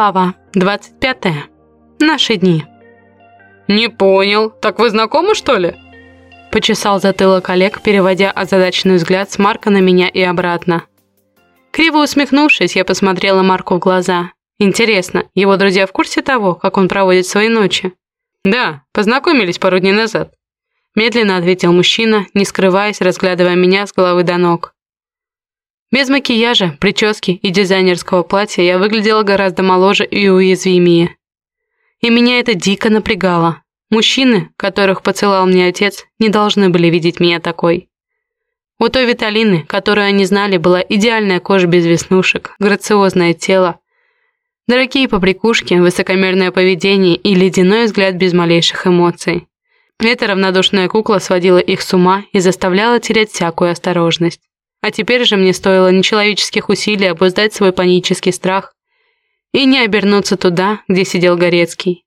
Глава 25. Наши дни. «Не понял. Так вы знакомы, что ли?» Почесал затылок Олег, переводя озадаченный взгляд с Марка на меня и обратно. Криво усмехнувшись, я посмотрела Марку в глаза. Интересно, его друзья в курсе того, как он проводит свои ночи? «Да, познакомились пару дней назад», — медленно ответил мужчина, не скрываясь, разглядывая меня с головы до ног. Без макияжа, прически и дизайнерского платья я выглядела гораздо моложе и уязвимее. И меня это дико напрягало. Мужчины, которых поцеловал мне отец, не должны были видеть меня такой. У той Виталины, которую они знали, была идеальная кожа без веснушек, грациозное тело, дорогие побрякушки, высокомерное поведение и ледяной взгляд без малейших эмоций. Эта равнодушная кукла сводила их с ума и заставляла терять всякую осторожность. А теперь же мне стоило нечеловеческих усилий обуздать свой панический страх и не обернуться туда, где сидел Горецкий.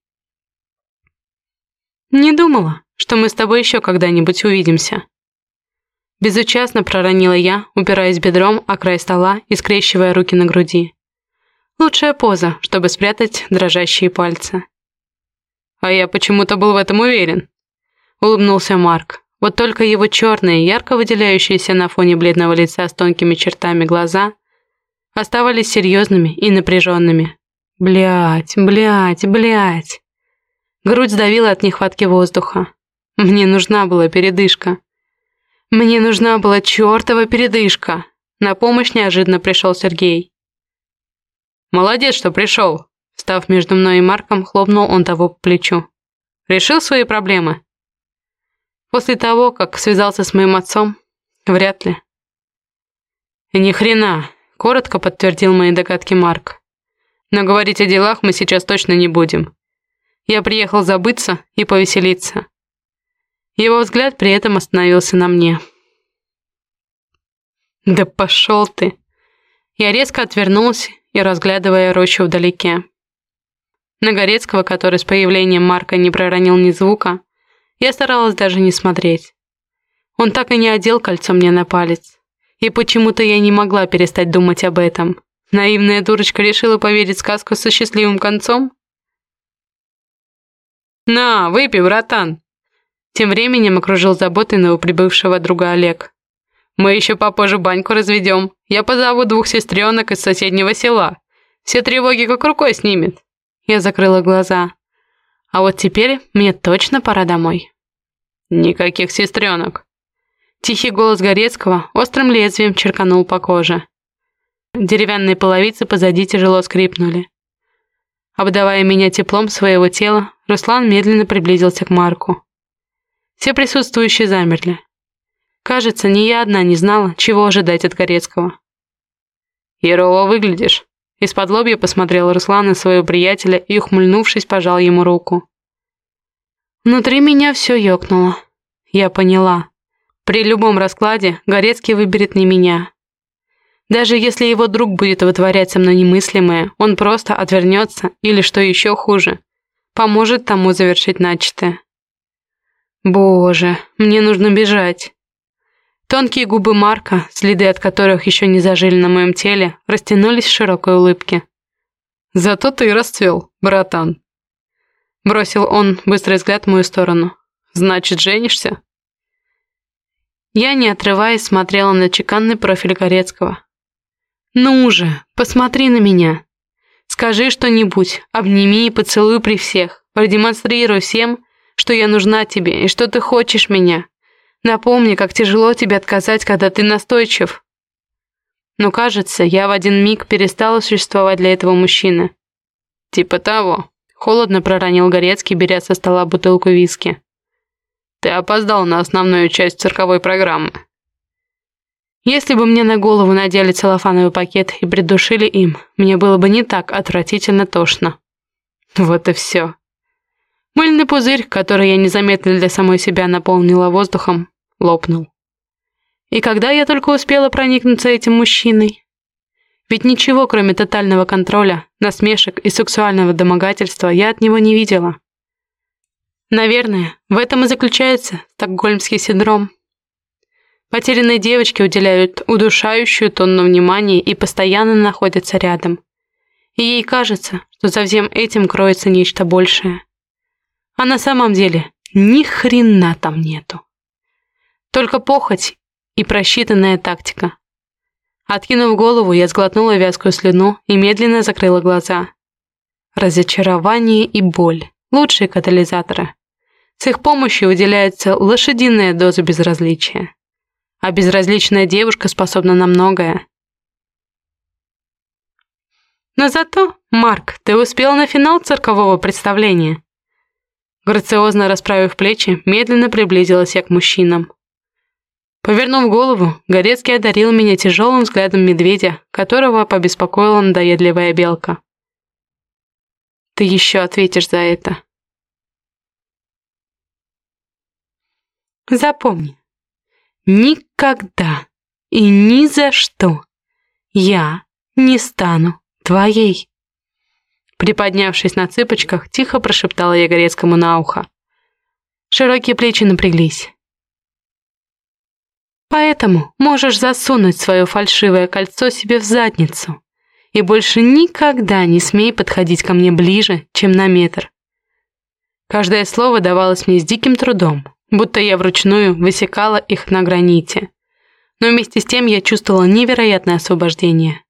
«Не думала, что мы с тобой еще когда-нибудь увидимся». Безучастно проронила я, упираясь бедром о край стола и скрещивая руки на груди. Лучшая поза, чтобы спрятать дрожащие пальцы. «А я почему-то был в этом уверен», — улыбнулся Марк. Вот только его черные, ярко выделяющиеся на фоне бледного лица с тонкими чертами глаза оставались серьезными и напряженными. Блять, блять, блять. Грудь сдавила от нехватки воздуха. Мне нужна была передышка. Мне нужна была чертова передышка. На помощь неожиданно пришел Сергей. «Молодец, что пришел!» Встав между мной и Марком, хлопнул он того по плечу. «Решил свои проблемы?» После того, как связался с моим отцом, вряд ли. Ни хрена, коротко подтвердил мои догадки Марк. Но говорить о делах мы сейчас точно не будем. Я приехал забыться и повеселиться. Его взгляд при этом остановился на мне. «Да пошел ты!» Я резко отвернулся и разглядывая рощу вдалеке. На Горецкого, который с появлением Марка не проронил ни звука, я старалась даже не смотреть. Он так и не одел кольцо мне на палец. И почему-то я не могла перестать думать об этом. Наивная дурочка решила поверить сказку со счастливым концом? «На, выпей, братан!» Тем временем окружил заботой новоприбывшего друга Олег. «Мы еще попозже баньку разведем. Я позову двух сестренок из соседнего села. Все тревоги как рукой снимет». Я закрыла глаза. А вот теперь мне точно пора домой. «Никаких сестренок!» Тихий голос Горецкого острым лезвием черканул по коже. Деревянные половицы позади тяжело скрипнули. Обдавая меня теплом своего тела, Руслан медленно приблизился к Марку. Все присутствующие замерли. Кажется, ни я одна не знала, чего ожидать от Горецкого. «Ярово выглядишь», — из-под лобья посмотрел Руслан на своего приятеля и, ухмыльнувшись, пожал ему руку. Внутри меня все ёкнуло. Я поняла. При любом раскладе Горецкий выберет не меня. Даже если его друг будет вытворять со мной немыслимое, он просто отвернется или, что еще хуже, поможет тому завершить начатое. Боже, мне нужно бежать. Тонкие губы Марка, следы от которых еще не зажили на моем теле, растянулись в широкой улыбке. «Зато ты расцвел, братан», Бросил он быстрый взгляд в мою сторону. «Значит, женишься?» Я, не отрываясь, смотрела на чеканный профиль Горецкого. «Ну же, посмотри на меня. Скажи что-нибудь, обними и поцелуй при всех. Продемонстрируй всем, что я нужна тебе и что ты хочешь меня. Напомни, как тяжело тебе отказать, когда ты настойчив». Но кажется, я в один миг перестала существовать для этого мужчины. «Типа того», Холодно проронил Горецкий, беря со стола бутылку виски. «Ты опоздал на основную часть цирковой программы». Если бы мне на голову надели целлофановый пакет и придушили им, мне было бы не так отвратительно тошно. Вот и все. Мыльный пузырь, который я незаметно для самой себя наполнила воздухом, лопнул. И когда я только успела проникнуться этим мужчиной? Ведь ничего, кроме тотального контроля, насмешек и сексуального домогательства, я от него не видела. Наверное, в этом и заключается стокгольмский синдром. Потерянные девочки уделяют удушающую тонну внимания и постоянно находятся рядом. И ей кажется, что за всем этим кроется нечто большее. А на самом деле ни хрена там нету. Только похоть и просчитанная тактика. Откинув голову, я сглотнула вязкую слюну и медленно закрыла глаза. Разочарование и боль – лучшие катализаторы. С их помощью выделяется лошадиная доза безразличия. А безразличная девушка способна на многое. Но зато, Марк, ты успел на финал циркового представления. Грациозно расправив плечи, медленно приблизилась я к мужчинам. Повернув голову, Горецкий одарил меня тяжелым взглядом медведя, которого побеспокоила надоедливая белка. «Ты еще ответишь за это». Запомни, никогда и ни за что я не стану твоей. Приподнявшись на цыпочках, тихо прошептала я Горецкому на ухо. Широкие плечи напряглись. Поэтому можешь засунуть свое фальшивое кольцо себе в задницу и больше никогда не смей подходить ко мне ближе, чем на метр. Каждое слово давалось мне с диким трудом, будто я вручную высекала их на граните. Но вместе с тем я чувствовала невероятное освобождение.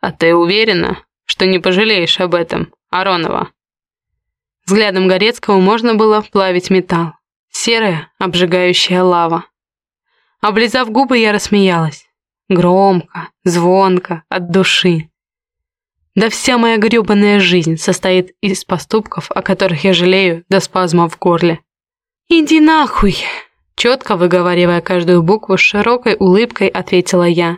«А ты уверена?» что не пожалеешь об этом, Аронова». Взглядом Горецкого можно было плавить металл. Серая, обжигающая лава. Облизав губы, я рассмеялась. Громко, звонко, от души. Да вся моя грёбаная жизнь состоит из поступков, о которых я жалею до спазма в горле. «Иди нахуй!» Четко выговаривая каждую букву с широкой улыбкой, ответила я.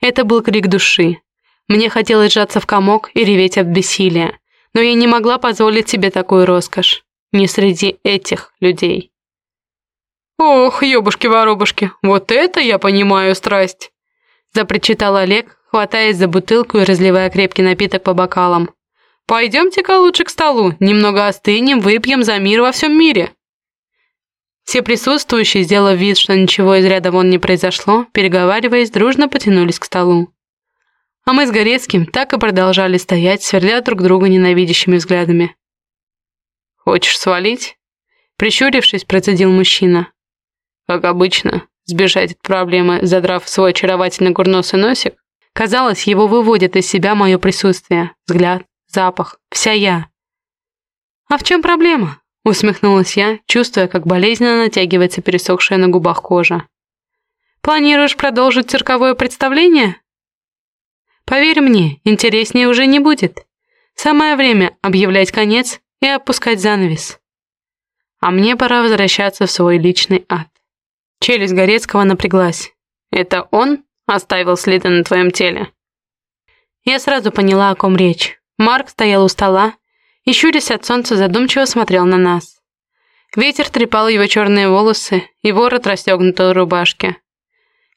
Это был крик души, мне хотелось сжаться в комок и реветь от бессилия, но я не могла позволить себе такую роскошь. Не среди этих людей. «Ох, ёбушки-воробушки, вот это я понимаю страсть!» запричитал Олег, хватаясь за бутылку и разливая крепкий напиток по бокалам. «Пойдемте-ка лучше к столу, немного остынем, выпьем за мир во всем мире». Все присутствующие, сделав вид, что ничего из ряда вон не произошло, переговариваясь, дружно потянулись к столу. А мы с Горецким так и продолжали стоять, сверля друг друга ненавидящими взглядами. «Хочешь свалить?» Прищурившись, процедил мужчина. Как обычно, сбежать от проблемы, задрав свой очаровательный курносый носик, казалось, его выводит из себя мое присутствие, взгляд, запах, вся я. «А в чем проблема?» Усмехнулась я, чувствуя, как болезненно натягивается пересохшая на губах кожа. «Планируешь продолжить цирковое представление?» Поверь мне, интереснее уже не будет. Самое время объявлять конец и опускать занавес. А мне пора возвращаться в свой личный ад. Челюсть Горецкого напряглась. Это он оставил следы на твоем теле? Я сразу поняла, о ком речь. Марк стоял у стола и, щурясь от солнца, задумчиво смотрел на нас. Ветер трепал его черные волосы и ворот расстегнутой рубашки.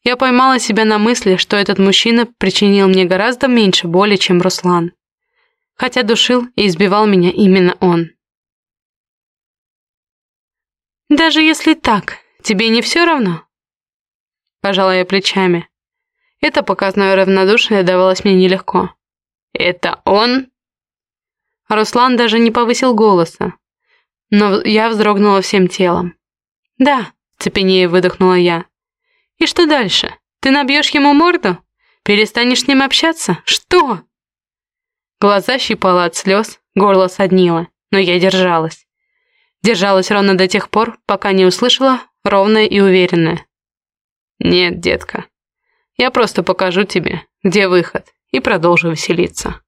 Я поймала себя на мысли, что этот мужчина причинил мне гораздо меньше боли, чем Руслан. Хотя душил и избивал меня именно он. «Даже если так, тебе не все равно?» Пожала я плечами. Это показное равнодушие давалось мне нелегко. «Это он?» Руслан даже не повысил голоса, но я вздрогнула всем телом. «Да», — цепенея выдохнула я. И что дальше? Ты набьешь ему морду? Перестанешь с ним общаться? Что?» Глаза щипало от слез, горло соднило, но я держалась. Держалась ровно до тех пор, пока не услышала ровное и уверенное. «Нет, детка, я просто покажу тебе, где выход, и продолжу веселиться».